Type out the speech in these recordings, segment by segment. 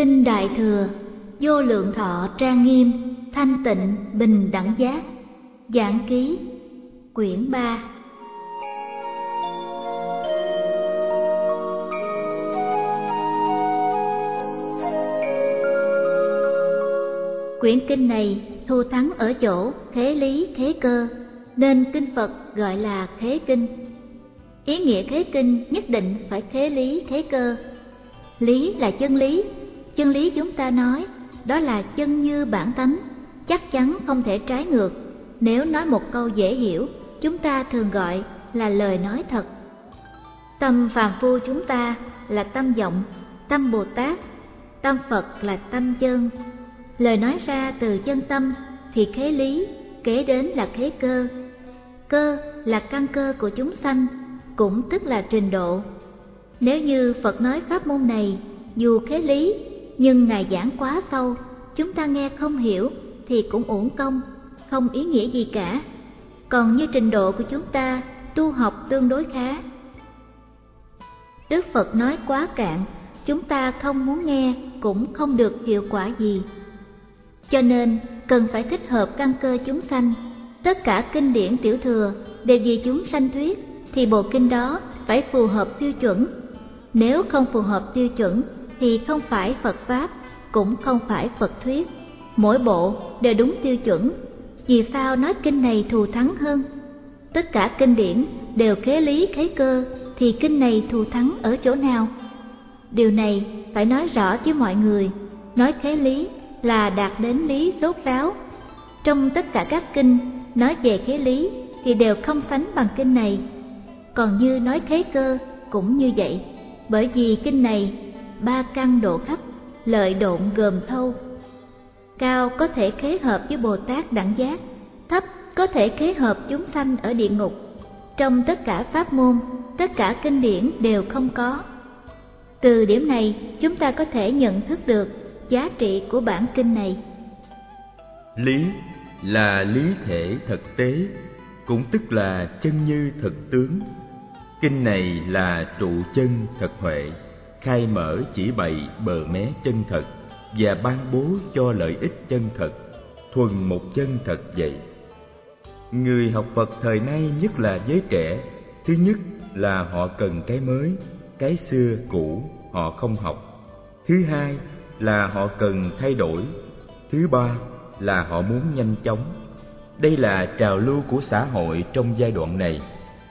Kinh Đại Thừa, vô lượng thọ trang nghiêm, thanh tịnh, bình đẳng giác, giảng ký, quyển 3 Quyển kinh này thu thắng ở chỗ thế lý thế cơ, nên kinh Phật gọi là thế kinh. Ý nghĩa thế kinh nhất định phải thế lý thế cơ. Lý là chân lý, chân lý chúng ta nói đó là chân như bản tánh, chắc chắn không thể trái ngược. Nếu nói một câu dễ hiểu, chúng ta thường gọi là lời nói thật. Tâm phàm phu chúng ta là tâm vọng, tâm Bồ Tát, tâm Phật là tâm chân. Lời nói ra từ chân tâm thì khế lý, kế đến là khế cơ. Cơ là căn cơ của chúng sanh, cũng tức là trình độ. Nếu như Phật nói pháp môn này, dù khế lý, nhưng Ngài giảng quá sâu, chúng ta nghe không hiểu thì cũng uổng công, không ý nghĩa gì cả. Còn như trình độ của chúng ta, tu học tương đối khá. Đức Phật nói quá cạn, chúng ta không muốn nghe cũng không được hiệu quả gì. Cho nên, cần phải thích hợp căn cơ chúng sanh. Tất cả kinh điển tiểu thừa đều vì chúng sanh thuyết, thì bộ kinh đó phải phù hợp tiêu chuẩn. Nếu không phù hợp tiêu chuẩn thì không phải Phật Pháp, cũng không phải Phật thuyết. Mỗi bộ đều đúng tiêu chuẩn. Vì sao nói kinh này thù thắng hơn? Tất cả kinh điển đều khế lý khế cơ, thì kinh này thù thắng ở chỗ nào? Điều này phải nói rõ với mọi người, nói khế lý là đạt đến lý rốt ráo. Trong tất cả các kinh nói về khế lý thì đều không sánh bằng kinh này. Còn như nói khế cơ cũng như vậy, bởi vì kinh này ba căn độ khắp, lợi độn gồm thâu. Cao có thể khế hợp với Bồ Tát đẳng giác, thấp có thể khế hợp chúng sanh ở địa ngục. Trong tất cả pháp môn, tất cả kinh điển đều không có. Từ điểm này, chúng ta có thể nhận thức được giá trị của bản kinh này. Lý là lý thể thực tế, cũng tức là chân như thực tướng. Kinh này là trụ chân thật huệ, khai mở chỉ bày bờ mé chân thật và ban bố cho lợi ích chân thật, thuần một chân thật vậy. Người học Phật thời nay nhất là giới trẻ, thứ nhất là họ cần cái mới, cái xưa cũ họ không học. Thứ hai là họ cần thay đổi. Thứ ba là họ muốn nhanh chóng. Đây là trào lưu của xã hội trong giai đoạn này,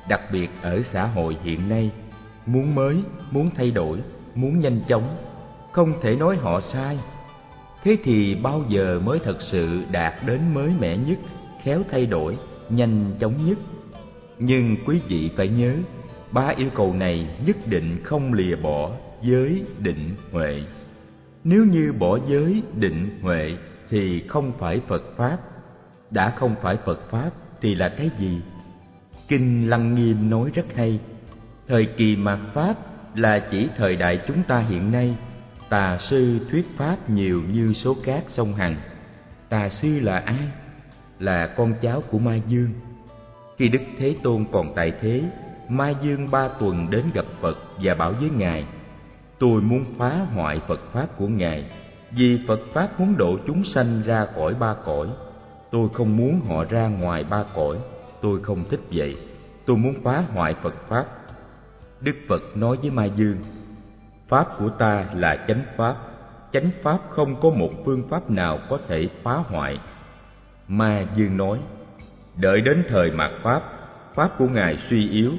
đặc biệt ở xã hội hiện nay, muốn mới, muốn thay đổi, muốn nhanh chóng, không thể nói họ sai. Thế thì bao giờ mới thật sự đạt đến mới mẻ nhất, khéo thay đổi, nhanh chóng nhất? Nhưng quý vị phải nhớ, ba yêu cầu này nhất định không lìa bỏ giới định huệ. Nếu như bỏ giới định huệ thì không phải Phật Pháp. Đã không phải Phật Pháp thì là cái gì? Kinh Lăng Nghiêm nói rất hay. Thời kỳ mạt Pháp là chỉ thời đại chúng ta hiện nay. Tà sư thuyết Pháp nhiều như số cát sông Hằng. Tà sư là ai? Là con cháu của Ma Dương. Khi Đức Thế Tôn còn tại thế, Ma Dương ba tuần đến gặp Phật và bảo với Ngài Tôi muốn phá hoại Phật Pháp của Ngài Vì Phật Pháp muốn độ chúng sanh ra khỏi ba cõi Tôi không muốn họ ra ngoài ba cõi Tôi không thích vậy Tôi muốn phá hoại Phật Pháp Đức Phật nói với Ma Dương Pháp của ta là chánh Pháp. Chánh Pháp không có một phương pháp nào có thể phá hoại. Ma Dương nói, Đợi đến thời mạt Pháp Pháp của Ngài suy yếu,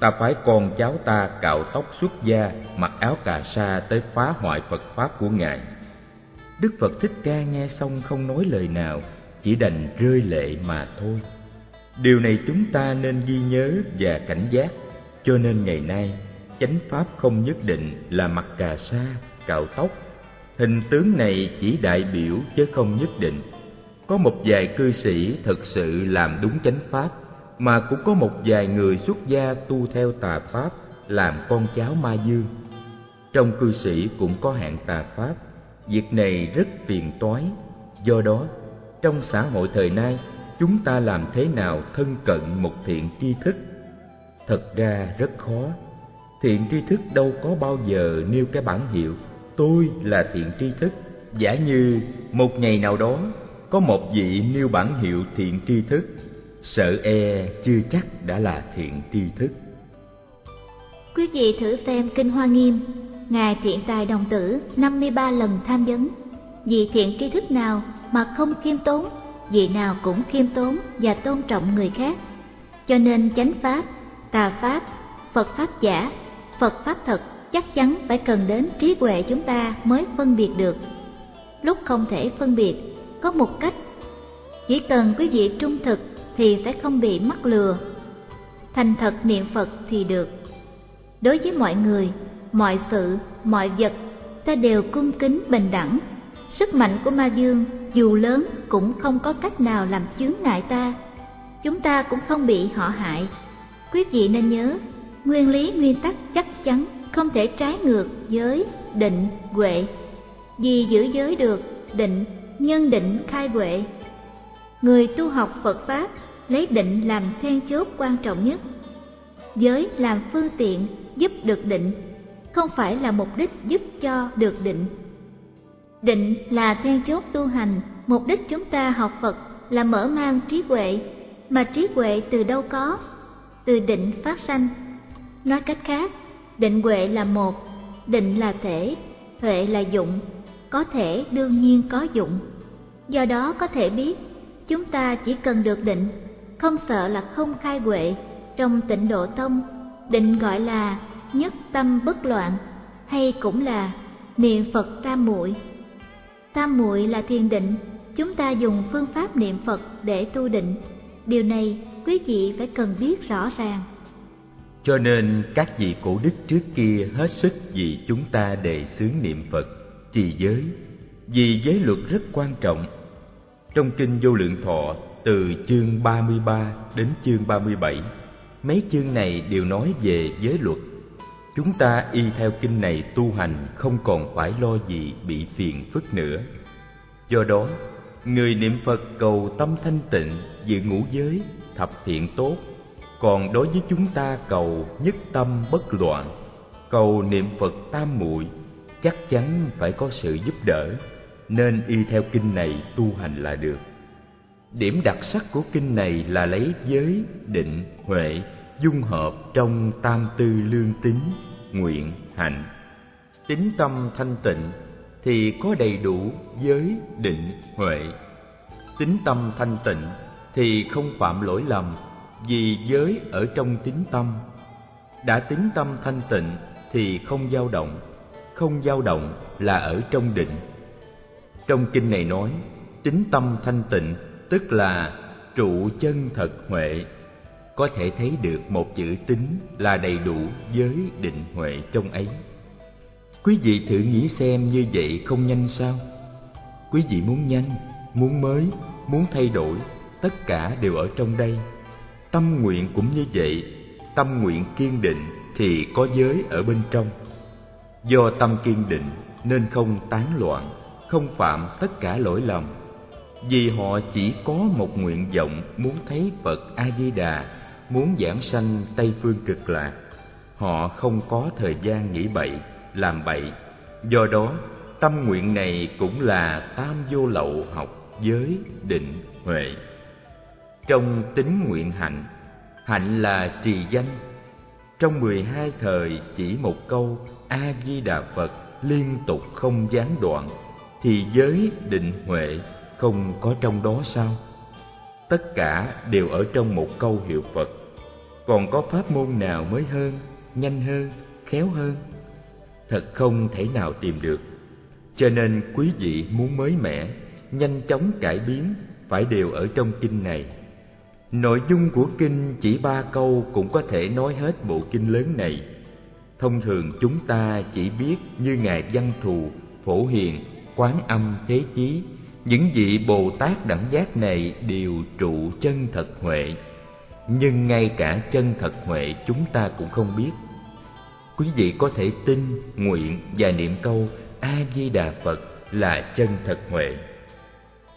ta phải con cháu ta cạo tóc xuất gia, mặc áo cà sa tới phá hoại phật pháp của ngài. Đức phật thích ca nghe xong không nói lời nào, chỉ đành rơi lệ mà thôi. Điều này chúng ta nên ghi nhớ và cảnh giác cho nên ngày nay, chánh pháp không nhất định là mặc cà sa, cạo tóc. Hình tướng này chỉ đại biểu chứ không nhất định. Có một vài cư sĩ thực sự làm đúng chánh pháp, mà cũng có một vài người xuất gia tu theo tà pháp, làm con cháu ma dương trong cư sĩ cũng có hạng tà pháp. Việc này rất phiền toái. Do đó, trong xã hội thời nay, chúng ta làm thế nào thân cận một thiện tri thức? Thật ra rất khó. Thiện tri thức đâu có bao giờ nêu cái bản hiệu, tôi là thiện tri thức. Giả như một ngày nào đó, có một vị nêu bản hiệu thiện tri thức, sợ e chưa chắc đã là thiện tri thức. Quý vị thử xem kinh hoa nghiêm, ngài thiện tài đồng tử 53 lần tham vấn. Vì thiện tri thức nào mà không khiêm tốn, vị nào cũng khiêm tốn và tôn trọng người khác. Cho nên chánh pháp tà pháp, phật pháp giả, phật pháp thật chắc chắn phải cần đến trí huệ chúng ta mới phân biệt được. Lúc không thể phân biệt, có một cách. Chỉ cần quý vị trung thực thì sẽ không bị mắc lừa. Thành thật niệm phật thì được. Đối với mọi người, mọi sự, mọi vật, ta đều cung kính bình đẳng. Sức mạnh của ma dương, dù lớn cũng không có cách nào làm chướng ngại ta. Chúng ta cũng không bị họ hại quý vị nên nhớ, nguyên lý nguyên tắc chắc chắn không thể trái ngược giới, định, huệ. Vì giữ giới được, định, nhân định khai huệ. Người tu học phật pháp lấy định làm then chốt quan trọng nhất. Giới làm phương tiện giúp được định, không phải là mục đích giúp cho được định. Định là then chốt tu hành, mục đích chúng ta học phật là mở mang trí huệ. Mà trí huệ từ đâu có? Từ định phát sanh. Nói cách khác, định huệ là một, định là thể, huệ là dụng, có thể đương nhiên có dụng. Do đó có thể biết, chúng ta chỉ cần được định, không sợ là không khai huệ trong tịnh độ tông. Định gọi là nhất tâm bất loạn, hay cũng là niệm phật tam muội. Tam muội là thiền định, chúng ta dùng phương pháp niệm phật để tu định. Điều này quý vị phải cần biết rõ ràng. Cho nên các vị cổ đức trước kia hết sức vì chúng ta đề xướng niệm phật, trì giới. Vì giới luật rất quan trọng. Trong kinh vô lượng thọ, từ chương 33 đến chương 37 mấy chương này đều nói về giới luật. Chúng ta y theo kinh này tu hành không còn phải lo gì bị phiền phức nữa. Do đó, người niệm phật cầu tâm thanh tịnh giữ ngũ giới thập thiện tốt, còn đối với chúng ta cầu nhất tâm bất loạn, cầu niệm phật tam muội, chắc chắn phải có sự giúp đỡ, nên y theo kinh này tu hành là được. Điểm đặc sắc của kinh này là lấy giới, định, huệ, dung hợp trong tam tư lương tính, nguyện hạnh tính tâm thanh tịnh thì có đầy đủ giới, định, huệ. Tính tâm thanh tịnh thì không phạm lỗi lầm, vì giới ở trong tính tâm. Đã tính tâm thanh tịnh thì không dao động, không dao động là ở trong định. Trong kinh này nói, tính tâm thanh tịnh tức là trụ chân thật huệ. Có thể thấy được một chữ tính là đầy đủ giới định huệ trong ấy. Quý vị thử nghĩ xem như vậy không nhanh sao? Quý vị muốn nhanh, muốn mới, muốn thay đổi tất cả đều ở trong đây. Tâm nguyện cũng như vậy, tâm nguyện kiên định thì có giới ở bên trong. Do tâm kiên định nên không tán loạn, không phạm tất cả lỗi lầm. Vì họ chỉ có một nguyện vọng muốn thấy phật a di đà muốn giảng sanh tây phương cực lạc. Họ không có thời gian nghĩ bậy, làm bậy. Do đó, tâm nguyện này cũng là tam vô lậu học giới định huệ trong tính nguyện hạnh. Hạnh là trì danh. Trong mười hai thời chỉ một câu, a di đà phật liên tục không gián đoạn, thì giới định huệ không có trong đó sao? Tất cả đều ở trong một câu hiệu phật. Còn có pháp môn nào mới hơn, nhanh hơn, khéo hơn? Thật không thể nào tìm được. Cho nên quý vị muốn mới mẻ, nhanh chóng cải biến phải đều ở trong kinh này nội dung của kinh chỉ ba câu cũng có thể nói hết bộ kinh lớn này. Thông thường chúng ta chỉ biết như ngài văn thù, phổ hiền, quán âm, thế chí, những vị bồ tát đẳng giác này đều trụ chân thật huệ. Nhưng ngay cả chân thật huệ chúng ta cũng không biết. Quý vị có thể tin nguyện và niệm câu a di đà phật là chân thật huệ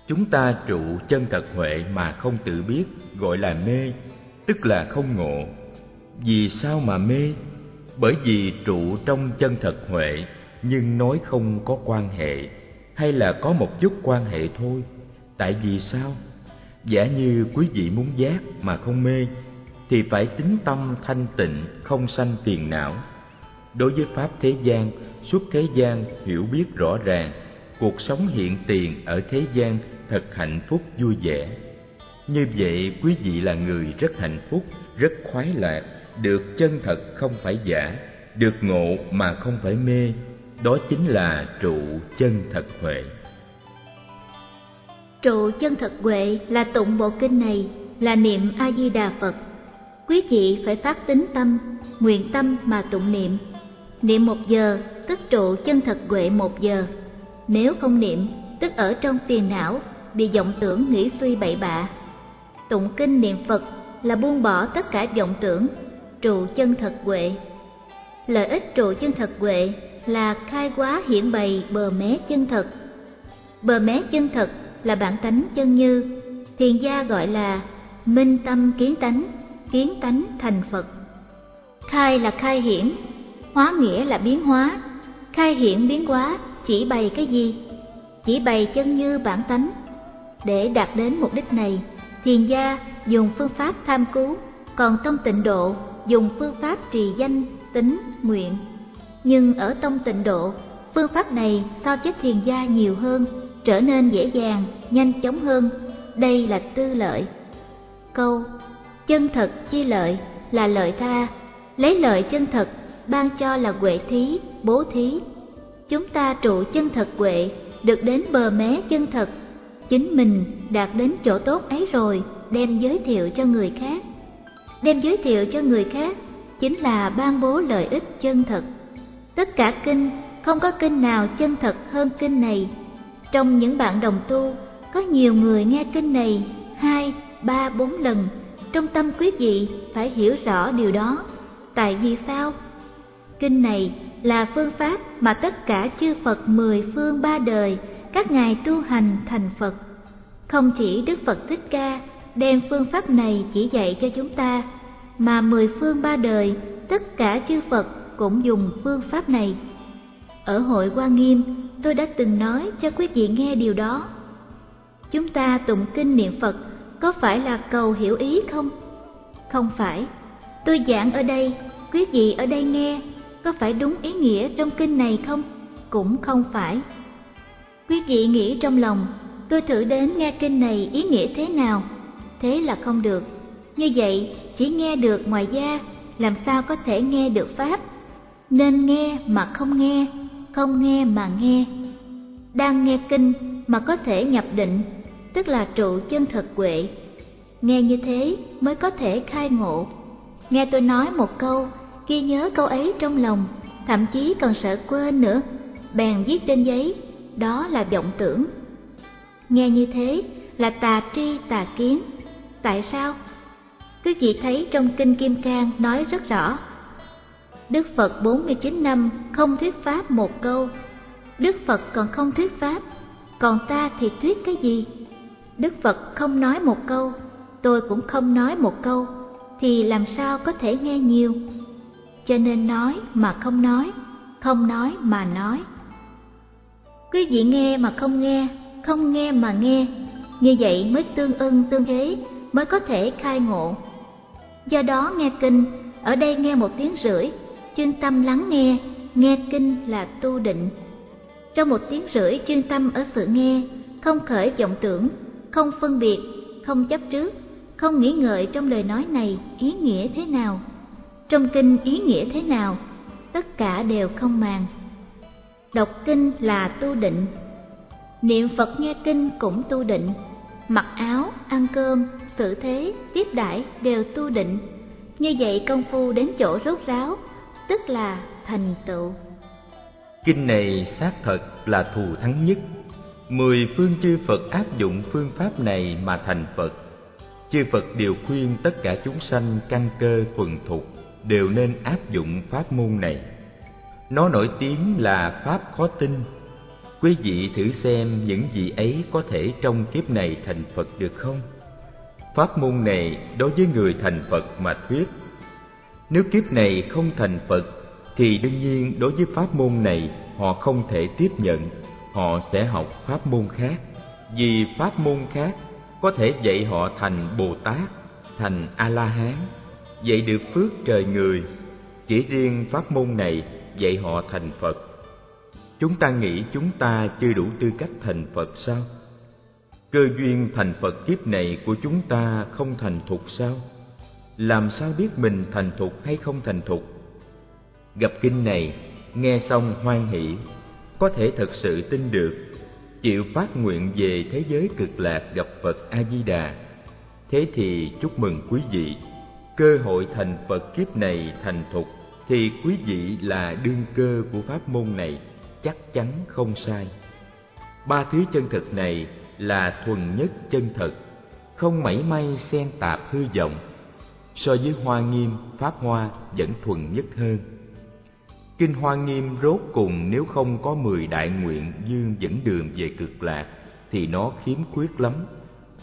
chúng ta trụ chân thật huệ mà không tự biết, gọi là mê, tức là không ngộ. Vì sao mà mê? Bởi vì trụ trong chân thật huệ, nhưng nói không có quan hệ, hay là có một chút quan hệ thôi. Tại vì sao? Giả như quý vị muốn giác mà không mê, thì phải tính tâm thanh tịnh, không sanh tiền não. Đối với pháp thế gian, suốt thế gian hiểu biết rõ ràng, cuộc sống hiện tiền ở thế gian thật hạnh phúc vui vẻ. Như vậy, quý vị là người rất hạnh phúc, rất khoái lạc, được chân thật không phải giả, được ngộ mà không phải mê. Đó chính là trụ chân thật huệ. Trụ chân thật huệ là tụng bộ kinh này, là niệm a di đà phật. Quý vị phải phát tính tâm, nguyện tâm mà tụng niệm. Niệm một giờ, tức trụ chân thật huệ một giờ. Nếu không niệm, tức ở trong tiền não bị vọng tưởng nghĩ suy bậy bạ. Tụng kinh niệm phật là buông bỏ tất cả vọng tưởng, trụ chân thật huệ. Lợi ích trụ chân thật huệ là khai quá hiển bày bờ mé chân thật. Bờ mé chân thật là bản tánh chân như, thiền gia gọi là minh tâm kiến tánh kiến tánh thành phật. Khai là khai hiển, hóa nghĩa là biến hóa. Khai hiển biến hóa chỉ bày cái gì? Chỉ bày chân như bản tánh để đạt đến mục đích này thiền gia dùng phương pháp tham cứu, còn tông tịnh độ dùng phương pháp trì danh, tính, nguyện. Nhưng ở tông tịnh độ, phương pháp này so với thiền gia nhiều hơn, trở nên dễ dàng, nhanh chóng hơn. Đây là tư lợi. Câu, chân thật chi lợi là lợi tha. Lấy lợi chân thật, ban cho là huệ thí, bố thí. Chúng ta trụ chân thật huệ, được đến bờ mé chân thật chính mình đạt đến chỗ tốt ấy rồi, đem giới thiệu cho người khác. Đem giới thiệu cho người khác chính là ban bố lợi ích chân thật. Tất cả kinh, không có kinh nào chân thật hơn kinh này. Trong những bạn đồng tu, có nhiều người nghe kinh này hai, ba, bốn lần. Trong tâm quý vị phải hiểu rõ điều đó. Tại vì sao? Kinh này là phương pháp mà tất cả chư phật mười phương ba đời các ngài tu hành thành phật. Không chỉ đức phật thích ca đem phương pháp này chỉ dạy cho chúng ta, mà mười phương ba đời, tất cả chư phật cũng dùng phương pháp này. Ở hội quan nghiêm, tôi đã từng nói cho quý vị nghe điều đó. Chúng ta tụng kinh niệm phật có phải là cầu hiểu ý không? Không phải. Tôi giảng ở đây, quý vị ở đây nghe có phải đúng ý nghĩa trong kinh này không? Cũng không phải quý vị nghĩ trong lòng, tôi thử đến nghe kinh này ý nghĩa thế nào? Thế là không được. Như vậy, chỉ nghe được ngoài da, làm sao có thể nghe được pháp? Nên nghe mà không nghe không nghe mà nghe. Đang nghe kinh mà có thể nhập định, tức là trụ chân thật huệ. Nghe như thế mới có thể khai ngộ. Nghe tôi nói một câu, ghi nhớ câu ấy trong lòng, thậm chí còn sợ quên nữa. Bèn viết trên giấy đó là vọng tưởng. Nghe như thế là tà tri tà kiến. Tại sao? Quý vị thấy trong kinh kim cang nói rất rõ. Đức phật 49 năm không thuyết pháp một câu. Đức phật còn không thuyết pháp, còn ta thì thuyết cái gì? Đức phật không nói một câu, tôi cũng không nói một câu, thì làm sao có thể nghe nhiều? Cho nên nói mà không nói không nói mà nói quý vị nghe mà không nghe không nghe mà nghe. Như vậy mới tương ưng, tương thế mới có thể khai ngộ. Do đó nghe kinh, ở đây nghe một tiếng rưỡi, chuyên tâm lắng nghe nghe kinh là tu định. Trong một tiếng rưỡi chuyên tâm ở sự nghe, không khởi vọng tưởng, không phân biệt, không chấp trước, không nghĩ ngợi trong lời nói này ý nghĩa thế nào. Trong kinh ý nghĩa thế nào, tất cả đều không màng đọc kinh là tu định. Niệm phật nghe kinh cũng tu định. Mặc áo, ăn cơm, xử thế, tiếp đãi đều tu định. Như vậy công phu đến chỗ rốt ráo, tức là thành tựu. Kinh này xác thật là thù thắng nhất. Mười phương chư phật áp dụng phương pháp này mà thành phật. Chư phật đều khuyên tất cả chúng sanh căn cơ thuần thục đều nên áp dụng pháp môn này nó nổi tiếng là pháp khó tin quý vị thử xem những gì ấy có thể trong kiếp này thành phật được không? Pháp môn này đối với người thành phật mà thuyết. Nếu kiếp này không thành phật, thì đương nhiên đối với pháp môn này, họ không thể tiếp nhận. Họ sẽ học pháp môn khác. Vì pháp môn khác có thể dạy họ thành bồ tát thành a la hán dạy được phước trời người. Chỉ riêng pháp môn này dạy họ thành phật. Chúng ta nghĩ chúng ta chưa đủ tư cách thành phật sao? Cơ duyên thành phật kiếp này của chúng ta không thành thục sao? Làm sao biết mình thành thục hay không thành thục? Gặp kinh này, nghe xong hoan hỷ, có thể thật sự tin được, chịu phát nguyện về thế giới cực lạc gặp phật a di đà thế thì chúc mừng quý vị, cơ hội thành phật kiếp này thành thục thì quý vị là đương cơ của pháp môn này chắc chắn không sai. Ba thứ chân thực này là thuần nhất chân thật không mảy may xen tạp hư vọng, so với hoa nghiêm, pháp hoa vẫn thuần nhất hơn. Kinh hoa nghiêm rốt cùng nếu không có mười đại nguyện dương dẫn đường về cực lạc thì nó khiếm khuyết lắm.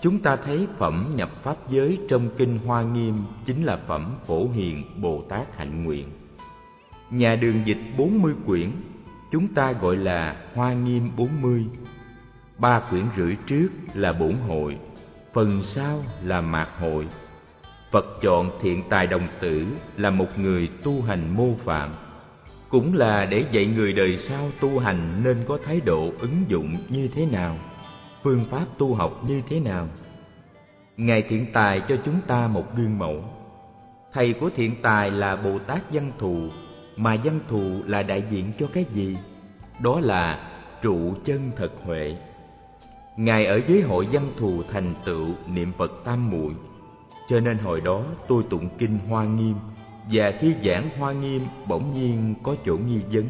Chúng ta thấy phẩm nhập pháp giới trong kinh hoa nghiêm chính là phẩm phổ hiền bồ tát hạnh nguyện nhà đường dịch bốn mươi quyển, chúng ta gọi là hoa nghiêm bốn mươi. Ba quyển rưỡi trước là bổn hội, phần sau là mạc hội. Phật chọn thiện tài đồng tử là một người tu hành mô phạm, cũng là để dạy người đời sau tu hành nên có thái độ ứng dụng như thế nào, phương pháp tu học như thế nào. Ngài thiện tài cho chúng ta một gương mẫu. Thầy của thiện tài là bồ tát văn thù mà văn thù là đại diện cho cái gì? Đó là trụ chân thật huệ. Ngài ở dưới hội văn thù thành tựu niệm phật tam muội. Cho nên hồi đó tôi tụng kinh hoa nghiêm, và khi giảng hoa nghiêm bỗng nhiên có chỗ nghi vấn.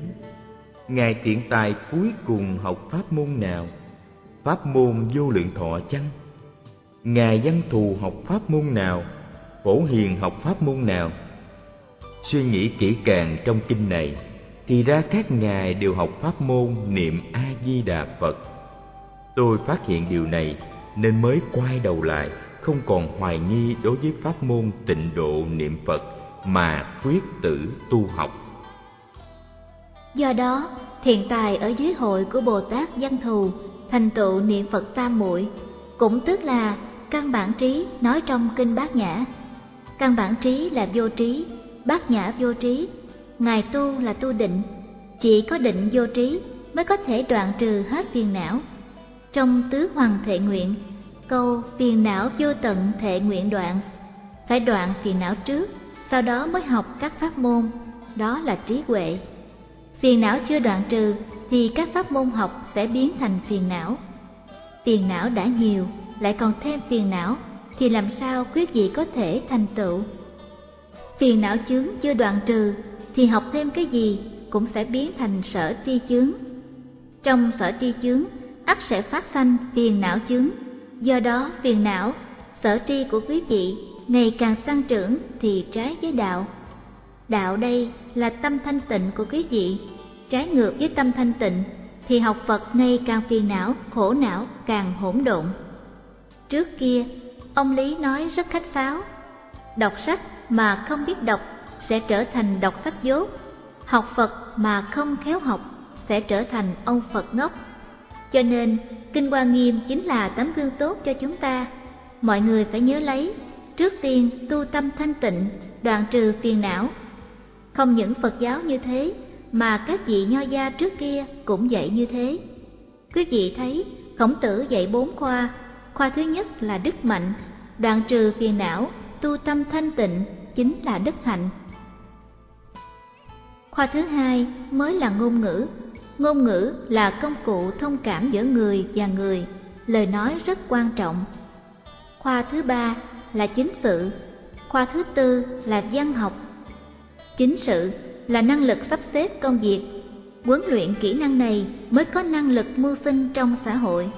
Ngài tiện tài cuối cùng học pháp môn nào? Pháp môn vô lượng thọ chăng? Ngài văn thù học pháp môn nào? Phổ hiền học pháp môn nào? Suy nghĩ kỹ càng trong kinh này, thì ra các ngài đều học pháp môn niệm a di đà phật. Tôi phát hiện điều này nên mới quay đầu lại, không còn hoài nghi đối với pháp môn tịnh độ niệm phật mà quyết tử tu học. Do đó thiện tài ở dưới hội của bồ tát văn thù, thành tựu niệm phật tam muội, cũng tức là căn bản trí nói trong kinh bát nhã. Căn bản trí là vô trí bát nhã vô trí. Ngài tu là tu định. Chỉ có định vô trí mới có thể đoạn trừ hết phiền não. Trong tứ hoàng thệ nguyện, câu phiền não vô tận thệ nguyện đoạn, phải đoạn phiền não trước, sau đó mới học các pháp môn, đó là trí huệ. Phiền não chưa đoạn trừ thì các pháp môn học sẽ biến thành phiền não. Phiền não đã nhiều, lại còn thêm phiền não, thì làm sao quý vị có thể thành tựu? Phiền não chướng chưa đoạn trừ, thì học thêm cái gì cũng sẽ biến thành sở tri chướng. Trong sở tri chướng ắt sẽ phát sanh phiền não chướng. Do đó, phiền não, sở tri của quý vị, ngày càng tăng trưởng thì trái với đạo. Đạo đây là tâm thanh tịnh của quý vị. Trái ngược với tâm thanh tịnh, thì học phật ngày càng phiền não, khổ não càng hỗn độn. Trước kia, ông lý nói rất khách sáo đọc sách mà không biết đọc sẽ trở thành đọc sách dốt. Học phật mà không khéo học sẽ trở thành ông phật ngốc. Cho nên, kinh hoa nghiêm chính là tấm gương tốt cho chúng ta. Mọi người phải nhớ lấy, trước tiên tu tâm thanh tịnh, đoạn trừ phiền não. Không những phật giáo như thế, mà các vị nho gia trước kia cũng dạy như thế. Quý vị thấy, khổng tử dạy bốn khoa. Khoa thứ nhất là đức mạnh, đoạn trừ phiền não tu tâm thanh tịnh chính là đức hạnh. Khoa thứ hai mới là ngôn ngữ. Ngôn ngữ là công cụ thông cảm giữa người và người, lời nói rất quan trọng. Khoa thứ ba là chính sự. Khoa thứ tư là văn học. Chính sự là năng lực sắp xếp công việc. Huấn luyện kỹ năng này mới có năng lực mưu sinh trong xã hội.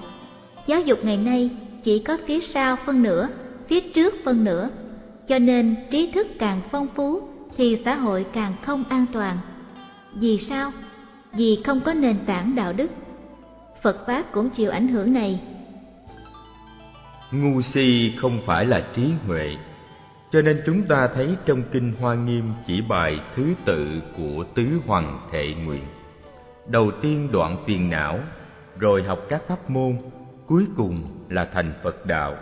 Giáo dục ngày nay chỉ có phía sau phân nửa, phía trước phân nửa cho nên trí thức càng phong phú thì xã hội càng không an toàn. Vì sao? Vì không có nền tảng đạo đức. Phật pháp cũng chịu ảnh hưởng này. Ngu si không phải là trí huệ, cho nên chúng ta thấy trong kinh hoa nghiêm chỉ bài thứ tự của tứ hoàng thệ nguyện. Đầu tiên đoạn phiền não, rồi học các pháp môn, cuối cùng là thành phật đạo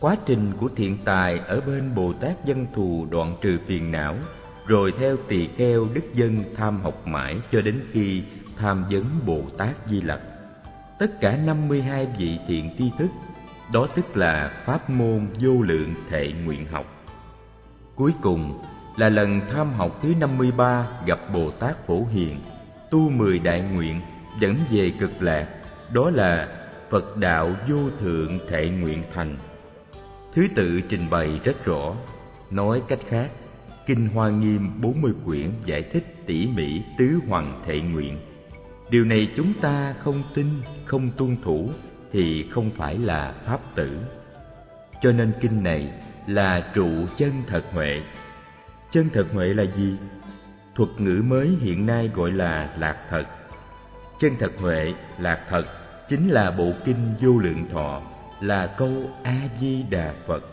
quá trình của thiện tài ở bên bồ tát dân thù đoạn trừ phiền não, rồi theo tỳ kheo đức dân tham học mãi cho đến khi tham vấn bồ tát di lặc. Tất cả năm mươi hai vị thiện tri thức, đó tức là pháp môn vô lượng thệ nguyện học. Cuối cùng là lần tham học thứ năm mươi ba gặp bồ tát phổ hiền, tu mười đại nguyện, dẫn về cực lạc, đó là phật đạo vô thượng thệ nguyện thành thứ tự trình bày rất rõ. Nói cách khác, kinh hoa nghiêm bốn mươi quyển giải thích tỉ mỉ tứ hoàng thệ nguyện. Điều này chúng ta không tin, không tuân thủ thì không phải là pháp tử. Cho nên kinh này là trụ chân thật huệ. Chân thật huệ là gì? Thuật ngữ mới hiện nay gọi là lạc thật. Chân thật huệ, lạc thật chính là bộ kinh vô lượng thọ là câu a di đà phật.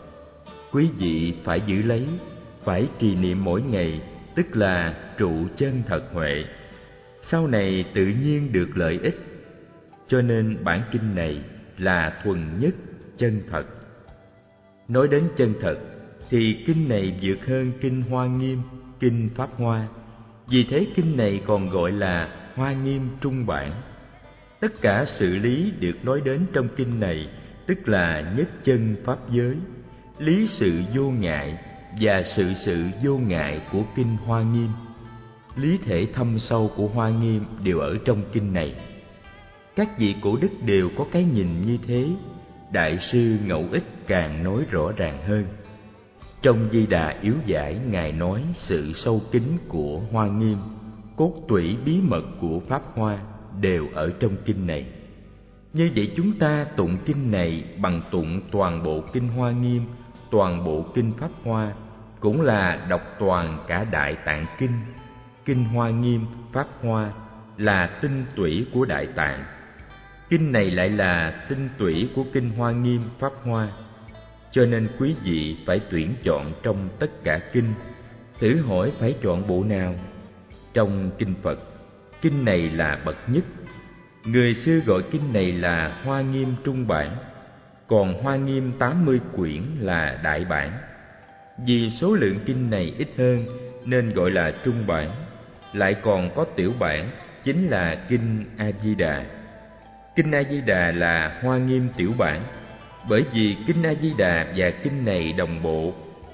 Quý vị phải giữ lấy, phải trì niệm mỗi ngày, tức là trụ chân thật huệ. Sau này tự nhiên được lợi ích. Cho nên bản kinh này là thuần nhất chân thật. Nói đến chân thật, thì kinh này vượt hơn kinh hoa nghiêm, kinh pháp hoa. Vì thế kinh này còn gọi là hoa nghiêm trung bản. Tất cả sự lý được nói đến trong kinh này tức là nhất chân pháp giới, lý sự vô ngại và sự sự vô ngại của kinh hoa nghiêm. Lý thể thâm sâu của hoa nghiêm đều ở trong kinh này. Các vị cổ đức đều có cái nhìn như thế, đại sư ngẫu ích càng nói rõ ràng hơn. Trong di đà yếu giải, ngài nói sự sâu kín của hoa nghiêm, cốt tủy bí mật của pháp hoa đều ở trong kinh này như vậy chúng ta tụng kinh này bằng tụng toàn bộ kinh hoa nghiêm, toàn bộ kinh pháp hoa, cũng là đọc toàn cả đại tạng kinh. Kinh hoa nghiêm, pháp hoa là tinh tủy của đại tạng. Kinh này lại là tinh tủy của kinh hoa nghiêm, pháp hoa. Cho nên quý vị phải tuyển chọn trong tất cả kinh. Thử hỏi phải chọn bộ nào? Trong kinh phật, kinh này là bậc nhất người xưa gọi kinh này là hoa nghiêm trung bản, còn hoa nghiêm tám mươi quyển là đại bản. Vì số lượng kinh này ít hơn nên gọi là trung bản, lại còn có tiểu bản chính là kinh a di đà. Kinh a di đà là hoa nghiêm tiểu bản, bởi vì kinh a di đà và kinh này đồng bộ,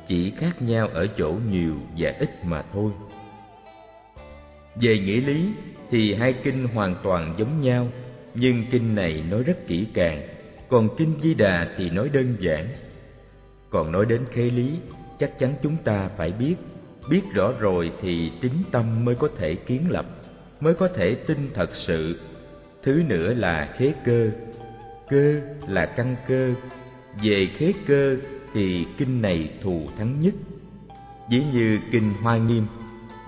chỉ khác nhau ở chỗ nhiều và ít mà thôi. Về nghĩa lý thì hai kinh hoàn toàn giống nhau, nhưng kinh này nói rất kỹ càng, còn kinh di đà thì nói đơn giản. Còn nói đến khế lý, chắc chắn chúng ta phải biết. Biết rõ rồi thì tính tâm mới có thể kiến lập, mới có thể tin thật sự. Thứ nữa là khế cơ. Cơ là căn cơ. Về khế cơ thì kinh này thù thắng nhất. Ví như kinh hoa nghiêm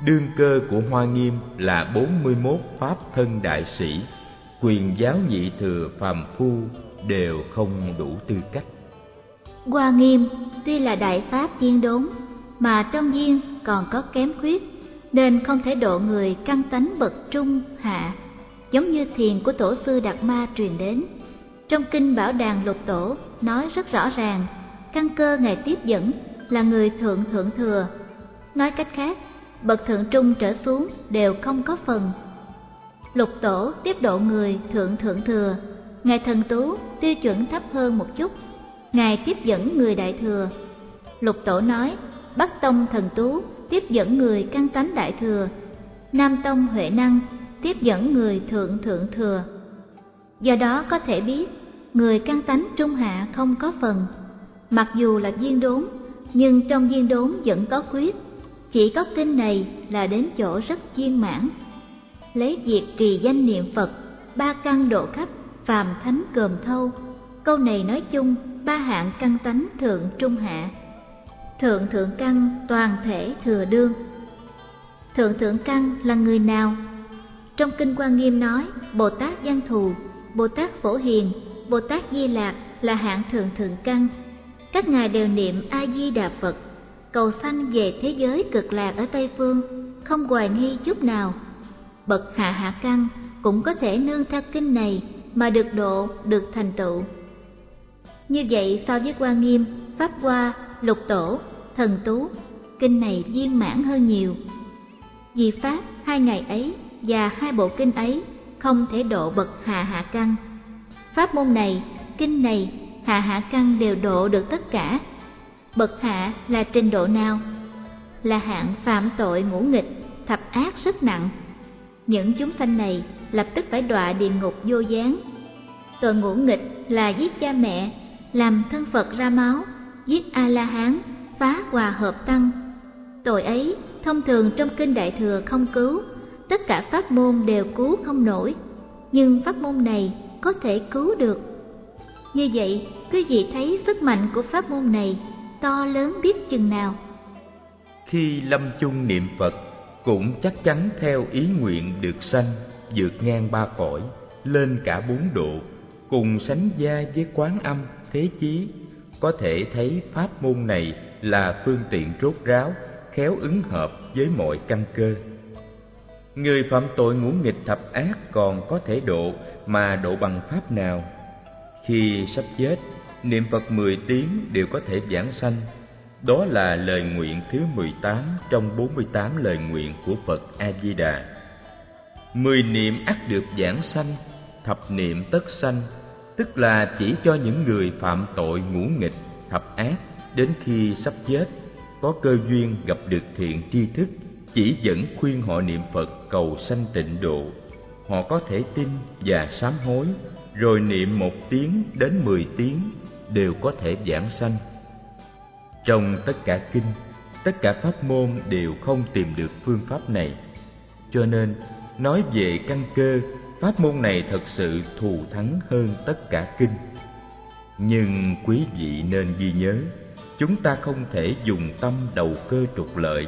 đương cơ của hoa nghiêm là bốn mươi 41 pháp thân đại sĩ, quyền giáo nhị thừa phàm phu đều không đủ tư cách. Hoa nghiêm tuy là đại pháp viên đốn, mà trong viên còn có kém khuyết, nên không thể độ người căn tánh bậc trung hạ, giống như thiền của tổ sư đạt ma truyền đến. Trong kinh bảo đàn lục tổ nói rất rõ ràng, căn cơ ngài tiếp dẫn là người thượng thượng thừa. Nói cách khác bậc thượng trung trở xuống đều không có phần. Lục tổ tiếp độ người thượng thượng thừa. Ngài thần tú, tiêu chuẩn thấp hơn một chút. Ngài tiếp dẫn người đại thừa. Lục tổ nói, bắc tông thần tú tiếp dẫn người căn tánh đại thừa. Nam tông huệ năng tiếp dẫn người thượng thượng thừa. Do đó có thể biết, người căn tánh trung hạ không có phần. Mặc dù là viên đốn, nhưng trong viên đốn vẫn có quyết chỉ có kinh này là đến chỗ rất viên mãn. Lấy việc trì danh niệm phật, ba căn độ khắp, phàm thánh cờm thâu. Câu này nói chung, ba hạng căn tánh thượng trung hạ. Thượng thượng căn, toàn thể thừa đương. Thượng thượng căn là người nào? Trong kinh quan nghiêm nói, bồ tát văn thù, bồ tát phổ hiền, bồ tát di lạc là hạng thượng thượng căn. Các ngài đều niệm a di đà phật cầu sanh về thế giới cực lạc ở tây phương không hoài nghi chút nào bậc hạ hạ căn cũng có thể nương theo kinh này mà được độ, được thành tựu. Như vậy so với Quan Nghiêm, Pháp Hoa, Lục Tổ, Thần Tú, kinh này viên mãn hơn nhiều. Vì Pháp hai ngày ấy và hai bộ kinh ấy không thể độ bậc hạ hạ căn. Pháp môn này, kinh này, hạ hạ căn đều độ được tất cả. Bậc hạ là trình độ nào? Là hạng phạm tội ngũ nghịch, thập ác rất nặng. Những chúng sanh này lập tức phải đọa địa ngục vô gián. Tội ngũ nghịch là giết cha mẹ, làm thân Phật ra máu, giết A-la-hán, phá hòa hợp tăng. Tội ấy thông thường trong kinh Đại Thừa không cứu, tất cả pháp môn đều cứu không nổi, nhưng pháp môn này có thể cứu được. Như vậy, quý vị thấy sức mạnh của pháp môn này to lớn biết chừng nào. Khi lâm chung niệm Phật, cũng chắc chắn theo ý nguyện được sanh, vượt ngang ba cõi, lên cả bốn độ, cùng sánh gia với quán âm, thế chí, có thể thấy pháp môn này là phương tiện rốt ráo, khéo ứng hợp với mọi căn cơ. Người phạm tội ngũ nghịch thập ác còn có thể độ mà độ bằng pháp nào? Khi sắp chết, niệm Phật mười tiếng đều có thể giảng sanh. Đó là lời nguyện thứ mười tám trong bốn mươi tám lời nguyện của Phật A-di-đà. Mười niệm ắt được giảng sanh, thập niệm tất sanh, tức là chỉ cho những người phạm tội ngũ nghịch, thập ác đến khi sắp chết có cơ duyên gặp được thiện tri thức chỉ dẫn khuyên họ niệm Phật cầu sanh tịnh độ. Họ có thể tin và sám hối, rồi niệm một tiếng đến mười tiếng đều có thể giảng sanh. Trong tất cả kinh, tất cả pháp môn đều không tìm được phương pháp này. Cho nên, nói về căn cơ, pháp môn này thật sự thù thắng hơn tất cả kinh. Nhưng quý vị nên ghi nhớ, chúng ta không thể dùng tâm đầu cơ trục lợi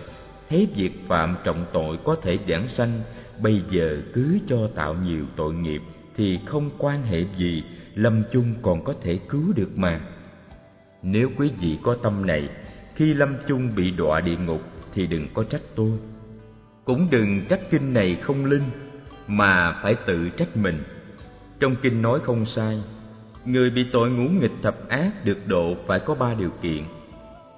thấy việc phạm trọng tội có thể giảng sanh bây giờ cứ cho tạo nhiều tội nghiệp thì không quan hệ gì lâm chung còn có thể cứu được mà. Nếu quý vị có tâm này, khi lâm chung bị đọa địa ngục thì đừng có trách tôi. Cũng đừng trách kinh này không linh, mà phải tự trách mình. Trong kinh nói không sai, người bị tội ngũ nghịch thập ác được độ phải có ba điều kiện.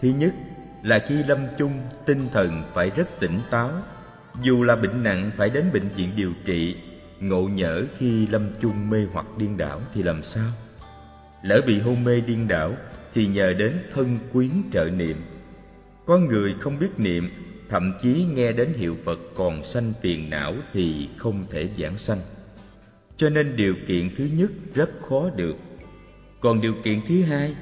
Thứ nhất là khi lâm chung tinh thần phải rất tỉnh táo, dù là bệnh nặng phải đến bệnh viện điều trị ngộ nhỡ khi lâm chung mê hoặc điên đảo thì làm sao lỡ bị hôn mê điên đảo thì nhờ đến thân quyến trợ niệm có người không biết niệm, thậm chí nghe đến hiệu phật còn sanh phiền não thì không thể giảng sanh cho nên điều kiện thứ nhất rất khó được còn điều kiện thứ hai,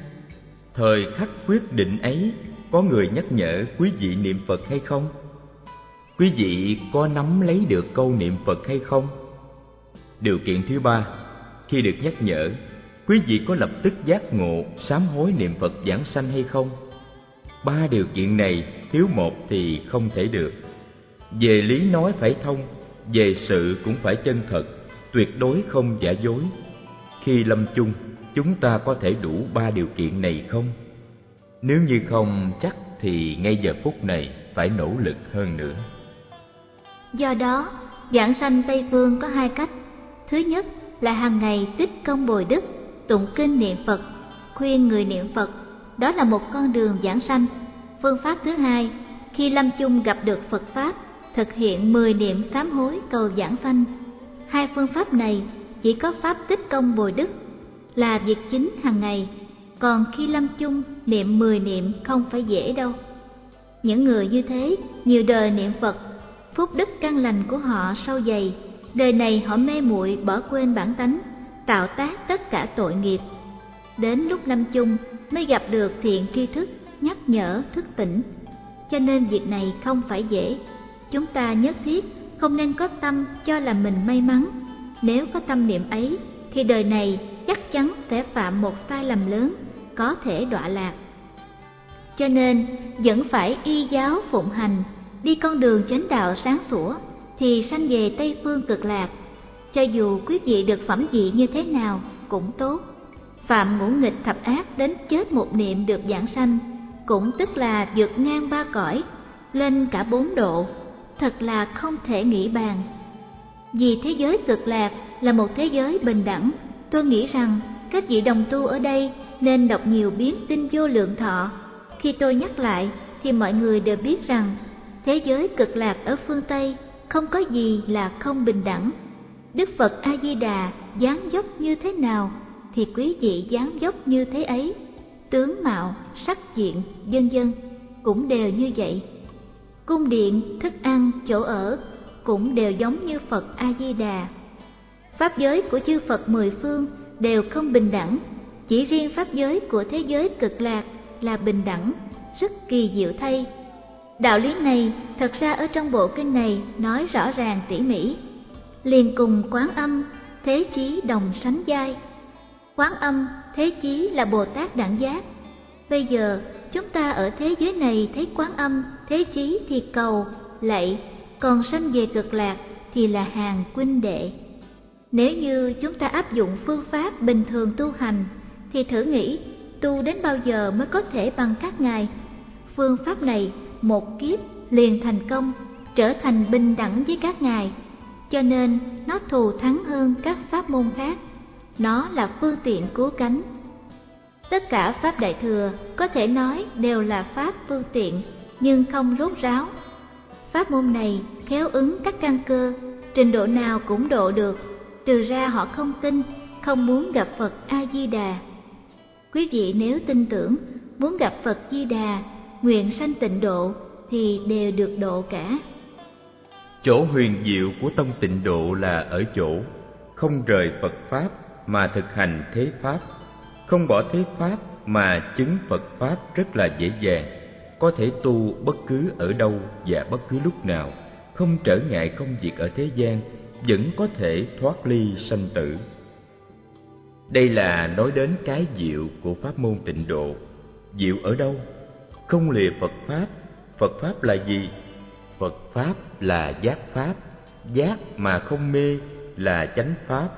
thời khắc quyết định ấy, có người nhắc nhở quý vị niệm Phật hay không? Quý vị có nắm lấy được câu niệm Phật hay không? Điều kiện thứ ba, khi được nhắc nhở, quý vị có lập tức giác ngộ, sám hối niệm Phật giảng sanh hay không? Ba điều kiện này thiếu một thì không thể được. Về lý nói phải thông, về sự cũng phải chân thật, tuyệt đối không giả dối. Khi lâm chung, chúng ta có thể đủ ba điều kiện này không? Nếu như không chắc thì ngay giờ phút này phải nỗ lực hơn nữa. Do đó, giảng sanh Tây Phương có hai cách. Thứ nhất là hàng ngày tích công bồi đức, tụng kinh niệm Phật, khuyên người niệm Phật, đó là một con đường giảng sanh. Phương pháp thứ hai, khi lâm chung gặp được Phật Pháp, thực hiện mười niệm sám hối cầu giảng sanh. Hai phương pháp này chỉ có pháp tích công bồi đức là việc chính hàng ngày còn khi lâm chung niệm mười niệm không phải dễ đâu những người như thế nhiều đời niệm phật phúc đức căn lành của họ sâu dày đời này họ mê muội bỏ quên bản tánh tạo tác tất cả tội nghiệp. Đến lúc lâm chung mới gặp được thiện tri thức nhắc nhở thức tỉnh. Cho nên việc này không phải dễ. Chúng ta nhất thiết không nên có tâm cho là mình may mắn. Nếu có tâm niệm ấy thì đời này chắc chắn sẽ phạm một sai lầm lớn có thể đọa lạc. Cho nên, vẫn phải y giáo phụng hành, đi con đường chánh đạo sáng sủa, thì sanh về Tây Phương cực lạc. Cho dù quý vị được phẩm vị như thế nào cũng tốt. Phạm ngũ nghịch thập ác đến chết một niệm được giảng sanh, cũng tức là vượt ngang ba cõi, lên cả bốn độ, thật là không thể nghĩ bàn. Vì thế giới cực lạc là một thế giới bình đẳng, tôi nghĩ rằng các vị đồng tu ở đây nên đọc nhiều biến tinh vô lượng thọ. Khi tôi nhắc lại thì mọi người đều biết rằng thế giới cực lạc ở phương Tây không có gì là không bình đẳng. Đức Phật A Di Đà dáng dốc như thế nào thì quý vị dáng dốc như thế ấy, tướng mạo, sắc diện, vân vân cũng đều như vậy. Cung điện, thức ăn, chỗ ở cũng đều giống như Phật A Di Đà. Pháp giới của chư Phật mười phương đều không bình đẳng, chỉ riêng pháp giới của thế giới cực lạc là bình đẳng, rất kỳ diệu thay. Đạo lý này thật ra ở trong bộ kinh này nói rõ ràng tỉ mỉ, liền cùng quán âm, thế chí đồng sánh giai. Quán âm, thế chí là Bồ Tát đẳng giác. Bây giờ chúng ta ở thế giới này thấy quán âm, thế chí thì cầu, lạy, còn sanh về cực lạc thì là hàng huynh đệ. Nếu như chúng ta áp dụng phương pháp bình thường tu hành, thì thử nghĩ tu đến bao giờ mới có thể bằng các ngài. Phương pháp này một kiếp liền thành công, trở thành bình đẳng với các ngài, cho nên nó thù thắng hơn các pháp môn khác. Nó là phương tiện cứu cánh. Tất cả pháp đại thừa có thể nói đều là pháp phương tiện, nhưng không rốt ráo. Pháp môn này khéo ứng các căn cơ, trình độ nào cũng độ được, trừ ra họ không tin, không muốn gặp Phật A-di-đà. Quý vị nếu tin tưởng, muốn gặp Phật Di Đà, nguyện sanh tịnh độ thì đều được độ cả. Chỗ huyền diệu của tông tịnh độ là ở chỗ không rời Phật Pháp mà thực hành thế Pháp, không bỏ thế Pháp mà chứng Phật Pháp rất là dễ dàng, có thể tu bất cứ ở đâu và bất cứ lúc nào, không trở ngại công việc ở thế gian, vẫn có thể thoát ly sanh tử. Đây là nói đến cái diệu của pháp môn tịnh độ. Diệu ở đâu? Không lìa Phật Pháp. Phật Pháp là gì? Phật Pháp là giác Pháp. Giác mà không mê là chánh Pháp.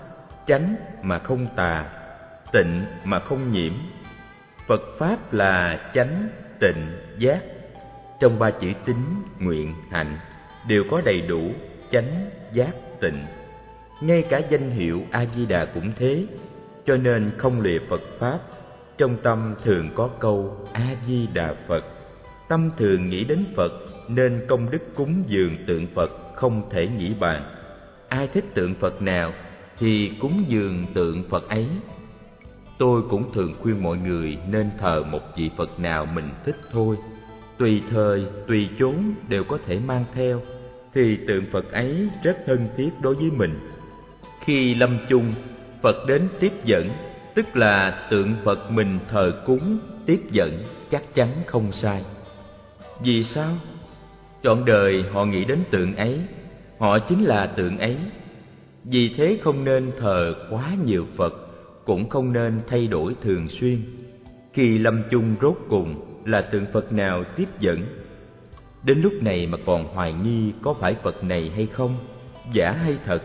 Chánh mà không tà. Tịnh mà không nhiễm. Phật Pháp là chánh, tịnh, giác. Trong ba chữ tính, nguyện, hạnh đều có đầy đủ chánh, giác, tịnh. Ngay cả danh hiệu A-di-đà cũng thế, cho nên không lìa Phật Pháp trong tâm thường có câu A-di-đà Phật. Tâm thường nghĩ đến Phật Nên công đức cúng dường tượng Phật không thể nghĩ bàn. Ai thích tượng Phật nào Thì cúng dường tượng Phật ấy. Tôi cũng thường khuyên mọi người nên thờ một vị Phật nào mình thích thôi. Tùy thời, tùy chốn đều có thể mang theo Thì tượng Phật ấy rất thân thiết đối với mình. Khi lâm chung Phật đến tiếp dẫn, tức là tượng Phật mình thờ cúng, tiếp dẫn chắc chắn không sai. Vì sao? Trọn đời họ nghĩ đến tượng ấy, họ chính là tượng ấy. Vì thế không nên thờ quá nhiều Phật, cũng không nên thay đổi thường xuyên. Khi lâm chung rốt cùng là tượng Phật nào tiếp dẫn. Đến lúc này mà còn hoài nghi có phải Phật này hay không, giả hay thật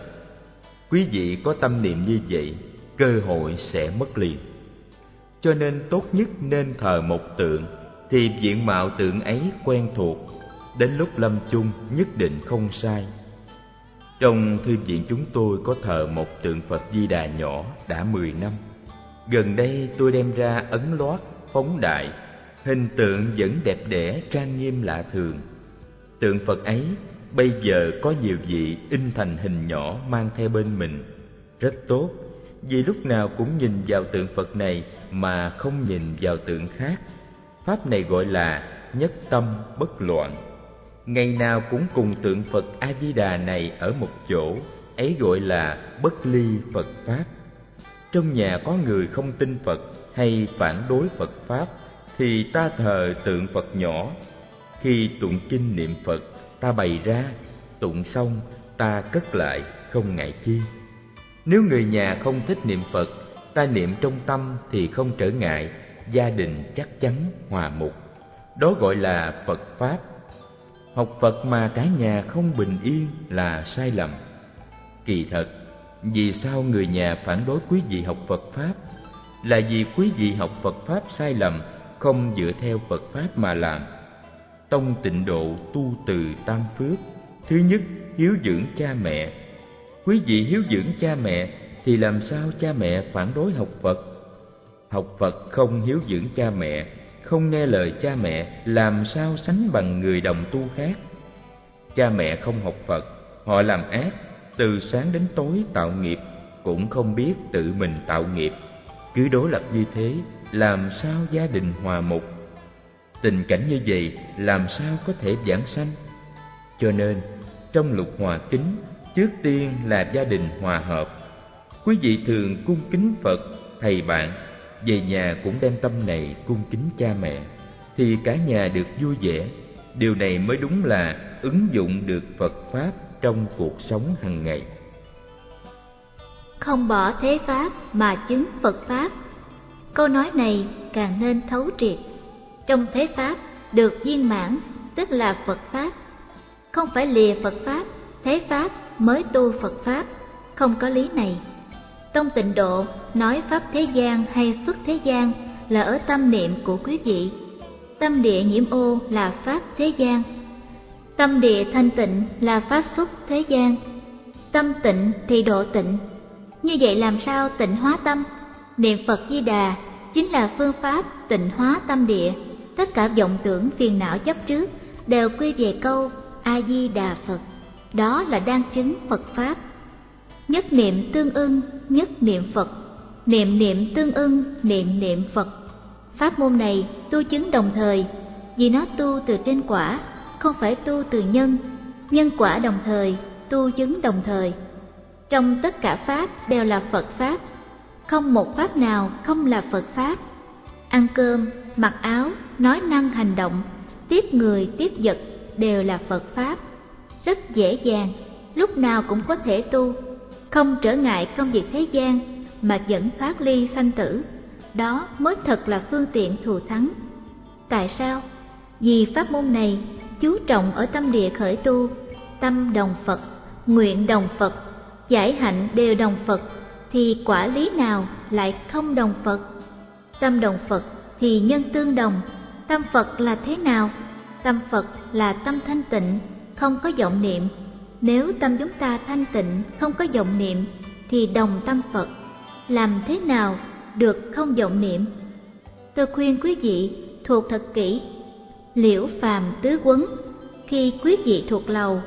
quý vị có tâm niệm như vậy cơ hội sẽ mất liền. Cho nên tốt nhất nên thờ một tượng, thì diện mạo tượng ấy quen thuộc, đến lúc lâm chung nhất định không sai. Trong thư viện chúng tôi có thờ một tượng phật di đà nhỏ đã mười năm. Gần đây tôi đem ra ấn loát, phóng đại, hình tượng vẫn đẹp đẽ, trang nghiêm lạ thường. Tượng phật ấy Bây giờ có nhiều vị in thành hình nhỏ mang theo bên mình. Rất tốt. Vì lúc nào cũng nhìn vào tượng Phật này mà không nhìn vào tượng khác. Pháp này gọi là nhất tâm bất loạn. Ngày nào cũng cùng tượng Phật A-di-đà này ở một chỗ, Ấy gọi là bất ly Phật Pháp. Trong nhà có người không tin Phật hay phản đối Phật Pháp, Thì ta thờ tượng Phật nhỏ. Khi tụng kinh niệm Phật, ta bày ra, tụng xong, ta cất lại, không ngại chi nếu người nhà không thích niệm phật, ta niệm trong tâm thì không trở ngại, gia đình chắc chắn hòa mục. Đó gọi là phật pháp. Học phật mà cả nhà không bình yên là sai lầm. Kỳ thật, vì sao người nhà phản đối quý vị học phật pháp? Là vì quý vị học phật pháp sai lầm, không dựa theo phật pháp mà làm. Tông tịnh độ tu từ tam phước, thứ nhất hiếu dưỡng cha mẹ quý vị hiếu dưỡng cha mẹ thì làm sao cha mẹ phản đối học Phật? Học Phật không hiếu dưỡng cha mẹ, không nghe lời cha mẹ, làm sao sánh bằng người đồng tu khác? Cha mẹ không học Phật, họ làm ác, từ sáng đến tối tạo nghiệp, cũng không biết tự mình tạo nghiệp. Cứ đối lập như thế, làm sao gia đình hòa mục? Tình cảnh như vậy làm sao có thể giảng sanh? Cho nên, trong lục hòa kính, trước tiên là gia đình hòa hợp. Quý vị thường cung kính Phật, thầy bạn, về nhà cũng đem tâm này cung kính cha mẹ, thì cả nhà được vui vẻ. Điều này mới đúng là ứng dụng được Phật Pháp trong cuộc sống hàng ngày. Không bỏ thế Pháp mà chứng Phật Pháp Câu nói này càng nên thấu triệt Trong thế Pháp được viên mãn tức là Phật Pháp Không phải lìa Phật Pháp, thế Pháp mới tu Phật Pháp. Không có lý này. Tông tịnh độ nói Pháp thế gian hay xuất thế gian là ở tâm niệm của quý vị. Tâm địa nhiễm ô là Pháp thế gian. Tâm địa thanh tịnh là Pháp xuất thế gian. Tâm tịnh thì độ tịnh. Như vậy làm sao tịnh hóa tâm? Niệm Phật Di Đà chính là phương pháp tịnh hóa tâm địa. Tất cả vọng tưởng phiền não chấp trước đều quy về câu A Di Đà Phật. Đó là đang chứng Phật Pháp. Nhất niệm tương ưng, nhất niệm Phật. Niệm niệm tương ưng, niệm niệm Phật. Pháp môn này tu chứng đồng thời Vì nó tu từ trên quả Không phải tu từ nhân. Nhân quả đồng thời, tu chứng đồng thời. Trong tất cả Pháp đều là Phật Pháp. Không một Pháp nào không là Phật Pháp. Ăn cơm, mặc áo, nói năng hành động Tiếp người, tiếp vật đều là Phật Pháp. Rất dễ dàng, lúc nào cũng có thể tu Không trở ngại công việc thế gian Mà vẫn phát ly sanh tử Đó mới thật là phương tiện thù thắng Tại sao? Vì pháp môn này chú trọng ở tâm địa khởi tu Tâm đồng Phật, nguyện đồng Phật, giải hạnh đều đồng Phật Thì quả lý nào lại không đồng Phật? Tâm đồng Phật thì nhân tương đồng Tâm Phật là thế nào? Tâm Phật là tâm thanh tịnh, không có vọng niệm. Nếu tâm chúng ta thanh tịnh, không có vọng niệm, thì đồng tâm Phật. Làm thế nào được không vọng niệm? Tôi khuyên quý vị thuộc thật kỹ. Liễu phàm tứ quấn, khi quý vị thuộc lầu,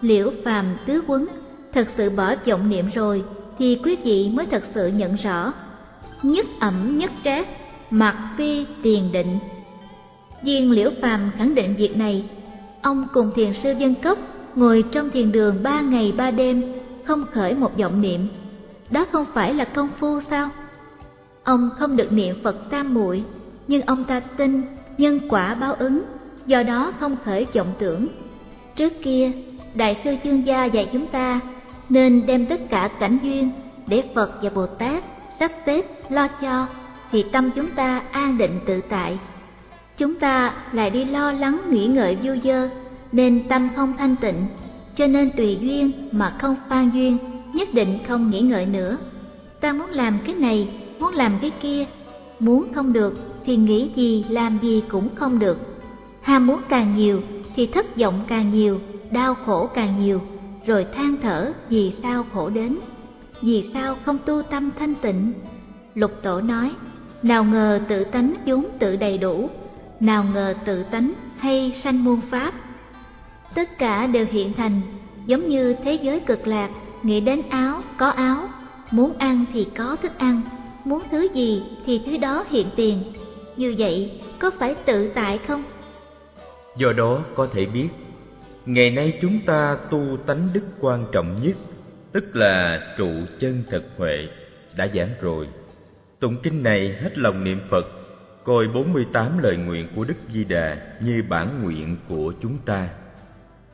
liễu phàm tứ quấn, thật sự bỏ vọng niệm rồi, thì quý vị mới thật sự nhận rõ. Nhất ẩm nhất trác, mặc phi tiền định Viên Liễu Phàm khẳng định việc này. Ông cùng thiền sư Dân Cốc ngồi trong thiền đường ba ngày ba đêm, không khởi một vọng niệm. Đó không phải là công phu sao? Ông không được niệm Phật tam muội, nhưng ông ta tin nhân quả báo ứng, do đó không khởi vọng tưởng. Trước kia, Đại sư Chương Gia dạy chúng ta nên đem tất cả cảnh duyên để Phật và Bồ Tát sắp xếp lo cho thì tâm chúng ta an định tự tại chúng ta lại đi lo lắng nghĩ ngợi vô dơ, nên tâm không thanh tịnh, cho nên tùy duyên mà không phan duyên, nhất định không nghĩ ngợi nữa. Ta muốn làm cái này, muốn làm cái kia, muốn không được thì nghĩ gì, làm gì cũng không được. Ham muốn càng nhiều thì thất vọng càng nhiều, đau khổ càng nhiều, rồi than thở, vì sao khổ đến? Vì sao không tu tâm thanh tịnh? Lục tổ nói, nào ngờ tự tánh vốn tự đầy đủ nào ngờ tự tánh hay sanh muôn pháp. Tất cả đều hiện thành, giống như thế giới cực lạc, nghĩ đến áo, có áo, muốn ăn thì có thức ăn, muốn thứ gì thì thứ đó hiện tiền. Như vậy, có phải tự tại không? Do đó có thể biết, ngày nay chúng ta tu tánh đức quan trọng nhất, tức là trụ chân thật huệ, đã giảng rồi. Tụng kinh này hết lòng niệm Phật coi 48 lời nguyện của Đức Di Đà như bản nguyện của chúng ta.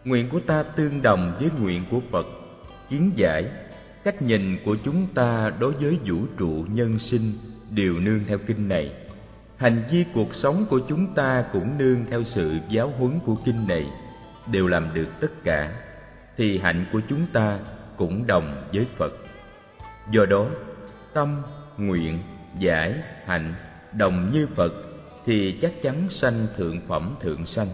Nguyện của ta tương đồng với nguyện của Phật, kiến giải, cách nhìn của chúng ta đối với vũ trụ nhân sinh đều nương theo kinh này. Hành vi cuộc sống của chúng ta cũng nương theo sự giáo huấn của kinh này, đều làm được tất cả, thì hạnh của chúng ta cũng đồng với Phật. Do đó, tâm, nguyện, giải, hạnh đồng như Phật thì chắc chắn sanh thượng phẩm thượng sanh.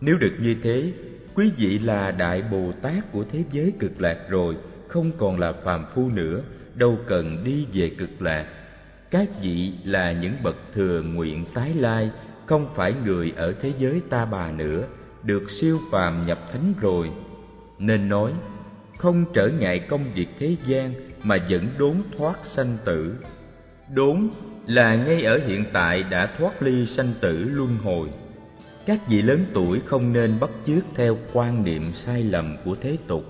Nếu được như thế, quý vị là đại Bồ Tát của thế giới cực lạc rồi không còn là phàm phu nữa đâu cần đi về cực lạc. Các vị là những bậc thừa nguyện tái lai không phải người ở thế giới ta bà nữa được siêu phàm nhập thánh rồi. Nên nói không trở ngại công việc thế gian mà vẫn đốn thoát sanh tử. Đốn là ngay ở hiện tại đã thoát ly sanh tử luân hồi. Các vị lớn tuổi không nên bắt chước theo quan niệm sai lầm của thế tục.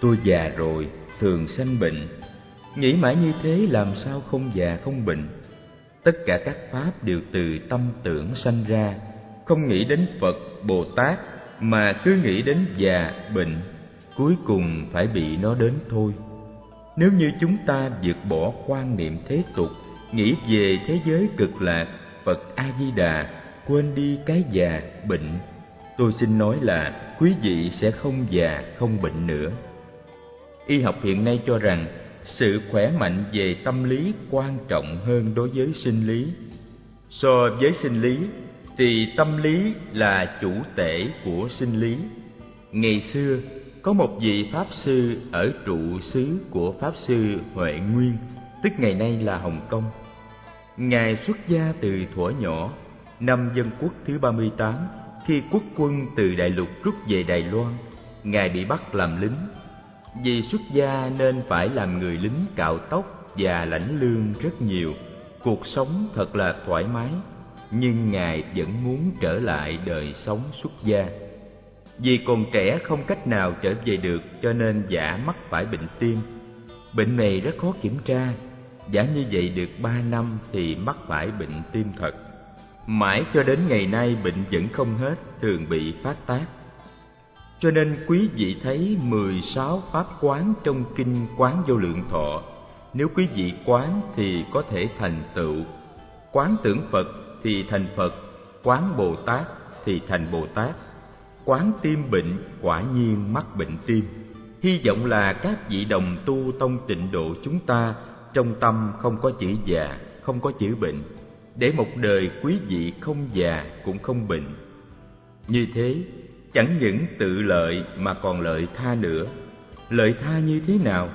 Tôi già rồi, thường sanh bệnh. Nghĩ mãi như thế làm sao không già không bệnh? Tất cả các pháp đều từ tâm tưởng sanh ra. Không nghĩ đến phật, bồ tát, mà cứ nghĩ đến già, bệnh. Cuối cùng phải bị nó đến thôi. Nếu như chúng ta vượt bỏ quan niệm thế tục nghĩ về thế giới cực lạc, phật a di đà quên đi cái già, bệnh. Tôi xin nói là quý vị sẽ không già, không bệnh nữa. Y học hiện nay cho rằng, sự khỏe mạnh về tâm lý quan trọng hơn đối với sinh lý. So với sinh lý, thì tâm lý là chủ tể của sinh lý. Ngày xưa, có một vị pháp sư ở trụ xứ của pháp sư huệ nguyên, tức ngày nay là hồng kông ngài xuất gia từ thuở nhỏ, năm dân quốc thứ 38 khi quốc quân từ đại lục rút về đài loan, ngài bị bắt làm lính. Vì xuất gia nên phải làm người lính cạo tóc và lãnh lương rất nhiều, cuộc sống thật là thoải mái, nhưng ngài vẫn muốn trở lại đời sống xuất gia. Vì còn trẻ không cách nào trở về được, cho nên giả mắc phải bệnh tim. Bệnh này rất khó kiểm tra giả như vậy được ba năm thì mắc phải bệnh tim thật. Mãi cho đến ngày nay bệnh vẫn không hết, thường bị phát tác. Cho nên quý vị thấy 16 pháp quán trong kinh quán vô lượng thọ. Nếu quý vị quán thì có thể thành tựu. Quán tưởng phật thì thành phật, quán bồ tát thì thành bồ tát. Quán tim bệnh quả nhiên mắc bệnh tim. Hy vọng là các vị đồng tu tông tịnh độ chúng ta trong tâm không có chữ già, không có chữ bệnh. Để một đời quý vị không già cũng không bệnh. Như thế, chẳng những tự lợi mà còn lợi tha nữa. Lợi tha như thế nào?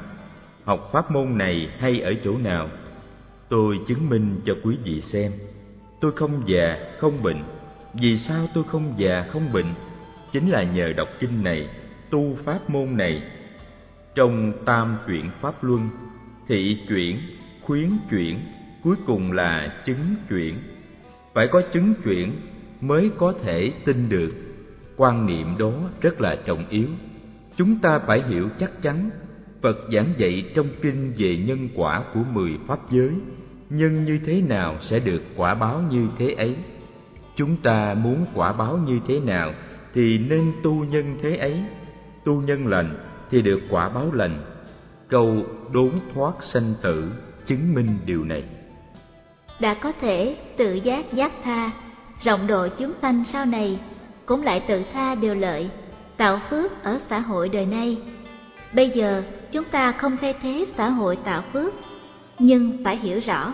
Học pháp môn này hay ở chỗ nào? Tôi chứng minh cho quý vị xem. Tôi không già, không bệnh. Vì sao tôi không già, không bệnh? Chính là nhờ đọc kinh này, tu pháp môn này. Trong tam chuyển pháp luân thị chuyển, khuyến chuyển, cuối cùng là chứng chuyển. Phải có chứng chuyển mới có thể tin được. Quan niệm đó rất là trọng yếu. Chúng ta phải hiểu chắc chắn, phật giảng dạy trong kinh về nhân quả của mười pháp giới, nhân như thế nào sẽ được quả báo như thế ấy. Chúng ta muốn quả báo như thế nào thì nên tu nhân thế ấy. Tu nhân lành thì được quả báo lành câu đốn thoát sanh tử chứng minh điều này. Đã có thể tự giác giác tha rộng độ chúng sanh sau này cũng lại tự tha điều lợi tạo phước ở xã hội đời nay. Bây giờ chúng ta không thay thế xã hội tạo phước nhưng phải hiểu rõ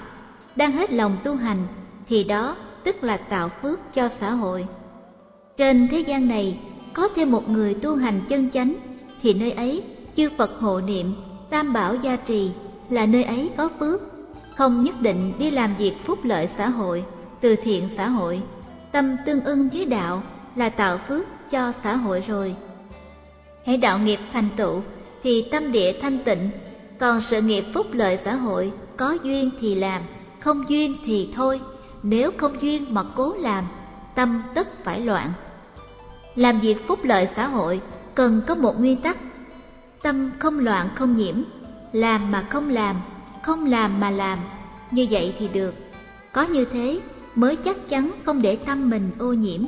đang hết lòng tu hành thì đó tức là tạo phước cho xã hội. Trên thế gian này có thêm một người tu hành chân chánh thì nơi ấy chư Phật hộ niệm, tam bảo gia trì là nơi ấy có phước, không nhất định đi làm việc phúc lợi xã hội, từ thiện xã hội, tâm tương ưng với đạo là tạo phước cho xã hội rồi. Hãy đạo nghiệp thành tựu thì tâm địa thanh tịnh, còn sự nghiệp phúc lợi xã hội có duyên thì làm, không duyên thì thôi, nếu không duyên mà cố làm, tâm tất phải loạn. Làm việc phúc lợi xã hội cần có một nguyên tắc, tâm không loạn không nhiễm, làm mà không làm, không làm mà làm, như vậy thì được. Có như thế mới chắc chắn không để tâm mình ô nhiễm.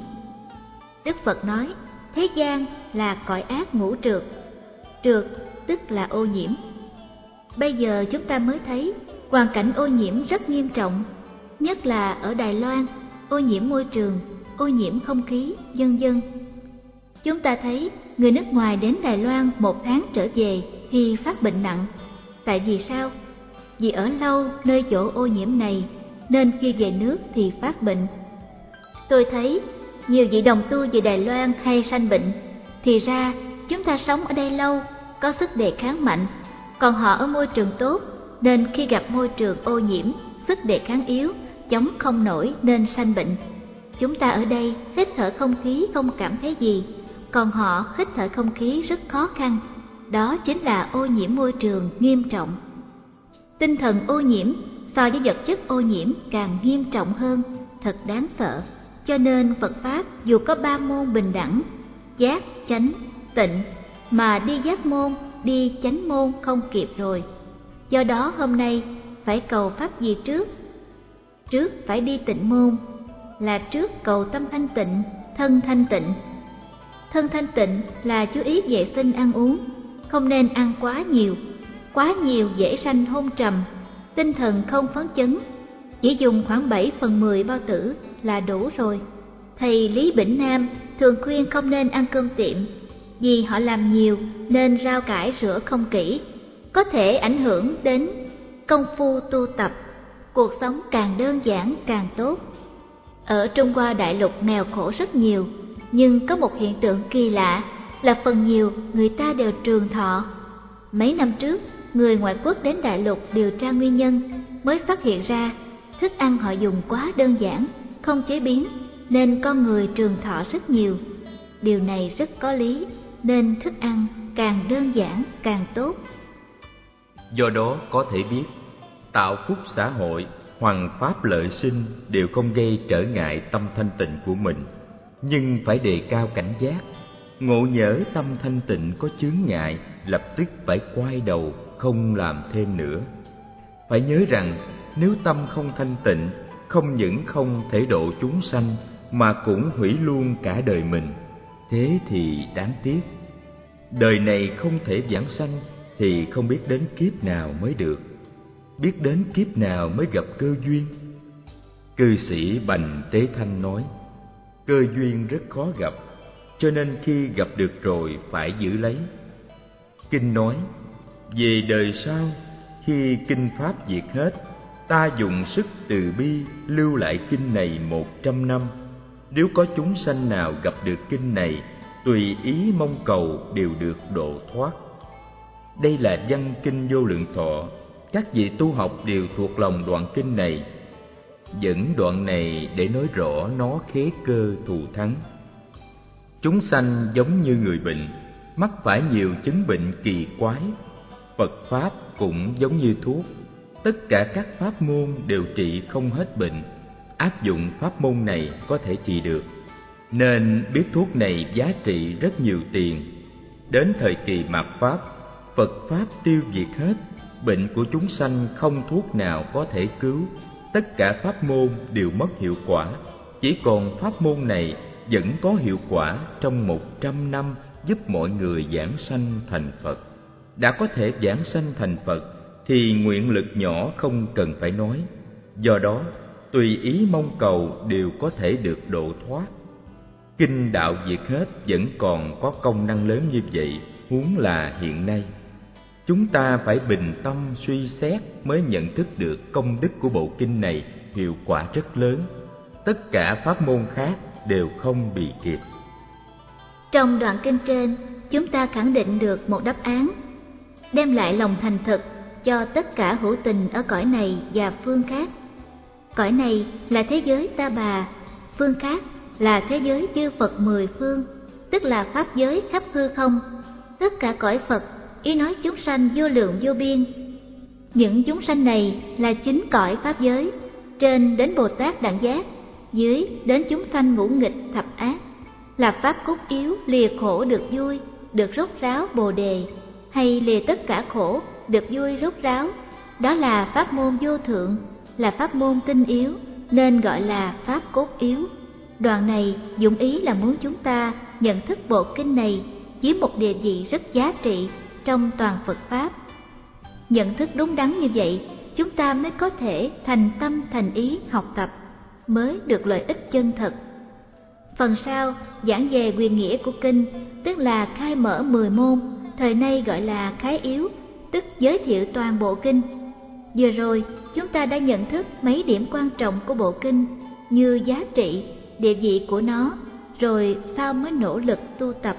Đức Phật nói, thế gian là cõi ác ngũ trượt, trượt tức là ô nhiễm. Bây giờ chúng ta mới thấy hoàn cảnh ô nhiễm rất nghiêm trọng, nhất là ở Đài Loan, ô nhiễm môi trường, ô nhiễm không khí, dân dân. Chúng ta thấy người nước ngoài đến Đài Loan một tháng trở về thì phát bệnh nặng. Tại vì sao? Vì ở lâu nơi chỗ ô nhiễm này nên khi về nước thì phát bệnh. Tôi thấy nhiều vị đồng tu về Đài Loan hay sanh bệnh, thì ra chúng ta sống ở đây lâu, có sức đề kháng mạnh, còn họ ở môi trường tốt nên khi gặp môi trường ô nhiễm, sức đề kháng yếu, chống không nổi nên sanh bệnh. Chúng ta ở đây hít thở không khí không cảm thấy gì, còn họ hít thở không khí rất khó khăn. Đó chính là ô nhiễm môi trường nghiêm trọng. Tinh thần ô nhiễm so với vật chất ô nhiễm càng nghiêm trọng hơn, thật đáng sợ. Cho nên Phật Pháp dù có ba môn bình đẳng, giác, chánh, tịnh, mà đi giác môn, đi chánh môn không kịp rồi. Do đó hôm nay phải cầu Pháp gì trước? Trước phải đi tịnh môn, là trước cầu tâm thanh tịnh, thân thanh tịnh. Thân thanh tịnh là chú ý vệ sinh ăn uống, không nên ăn quá nhiều, quá nhiều dễ sanh hôn trầm, tinh thần không phấn chấn, chỉ dùng khoảng 7 phần 10 bao tử là đủ rồi. Thầy Lý Bỉnh Nam thường khuyên không nên ăn cơm tiệm, vì họ làm nhiều nên rau cải rửa không kỹ, có thể ảnh hưởng đến công phu tu tập, cuộc sống càng đơn giản càng tốt. Ở Trung Hoa đại lục nghèo khổ rất nhiều, nhưng có một hiện tượng kỳ lạ là phần nhiều người ta đều trường thọ. Mấy năm trước, người ngoại quốc đến đại lục điều tra nguyên nhân mới phát hiện ra thức ăn họ dùng quá đơn giản, không chế biến nên con người trường thọ rất nhiều. Điều này rất có lý, nên thức ăn càng đơn giản càng tốt. Do đó có thể biết, tạo phúc xã hội, hoàn pháp lợi sinh đều không gây trở ngại tâm thanh tịnh của mình, nhưng phải đề cao cảnh giác. Ngộ nhỡ tâm thanh tịnh có chướng ngại, lập tức phải quay đầu, không làm thêm nữa. Phải nhớ rằng, nếu tâm không thanh tịnh, không những không thể độ chúng sanh, mà cũng hủy luôn cả đời mình. Thế thì đáng tiếc. Đời này không thể vãng sanh thì không biết đến kiếp nào mới được biết đến kiếp nào mới gặp cơ duyên cư sĩ bành tế thanh nói cơ duyên rất khó gặp cho nên khi gặp được rồi phải giữ lấy. Kinh nói về đời sau khi kinh pháp diệt hết ta dùng sức từ bi lưu lại kinh này một trăm năm. Nếu có chúng sanh nào gặp được kinh này tùy ý mong cầu đều được độ thoát. Đây là văn kinh vô lượng thọ, các vị tu học đều thuộc lòng đoạn kinh này. Dẫn đoạn này để nói rõ nó khế cơ thù thắng. Chúng sanh giống như người bệnh, mắc phải nhiều chứng bệnh kỳ quái. Phật Pháp cũng giống như thuốc, tất cả các pháp môn đều trị không hết bệnh. Áp dụng pháp môn này có thể trị được. Nên biết thuốc này giá trị rất nhiều tiền. Đến thời kỳ mạt Pháp, Phật Pháp tiêu diệt hết, bệnh của chúng sanh không thuốc nào có thể cứu, tất cả pháp môn đều mất hiệu quả, chỉ còn pháp môn này vẫn có hiệu quả trong một trăm năm giúp mọi người giảng sanh thành Phật. Đã có thể giảng sanh thành Phật thì nguyện lực nhỏ không cần phải nói. Do đó, tùy ý mong cầu đều có thể được độ thoát. Kinh đạo diệt hết vẫn còn có công năng lớn như vậy, huống là hiện nay chúng ta phải bình tâm suy xét mới nhận thức được công đức của bộ kinh này hiệu quả rất lớn. Tất cả pháp môn khác đều không bị kịp. Trong đoạn kinh trên, chúng ta khẳng định được một đáp án. Đem lại lòng thành thực cho tất cả hữu tình ở cõi này và phương khác. Cõi này là thế giới ta bà, phương khác là thế giới chư phật mười phương, tức là pháp giới khắp hư không. Tất cả cõi phật ý nói chúng sanh vô lượng vô biên. Những chúng sanh này là chính cõi pháp giới, trên đến Bồ Tát Đẳng Giác, dưới đến chúng sanh ngũ nghịch thập ác, là pháp cốt yếu lìa khổ được vui, được rốt ráo Bồ đề, hay lìa tất cả khổ được vui rốt ráo, đó là pháp môn vô thượng, là pháp môn tinh yếu, nên gọi là pháp cốt yếu. Đoạn này dụng ý là muốn chúng ta nhận thức bộ kinh này chiếm một địa vị rất giá trị trong toàn Phật Pháp. Nhận thức đúng đắn như vậy, chúng ta mới có thể thành tâm thành ý học tập, mới được lợi ích chân thật. Phần sau giảng về quyền nghĩa của kinh, tức là khai mở mười môn, thời nay gọi là khái yếu, tức giới thiệu toàn bộ kinh. Vừa rồi, chúng ta đã nhận thức mấy điểm quan trọng của bộ kinh như giá trị, địa vị của nó, rồi sao mới nỗ lực tu tập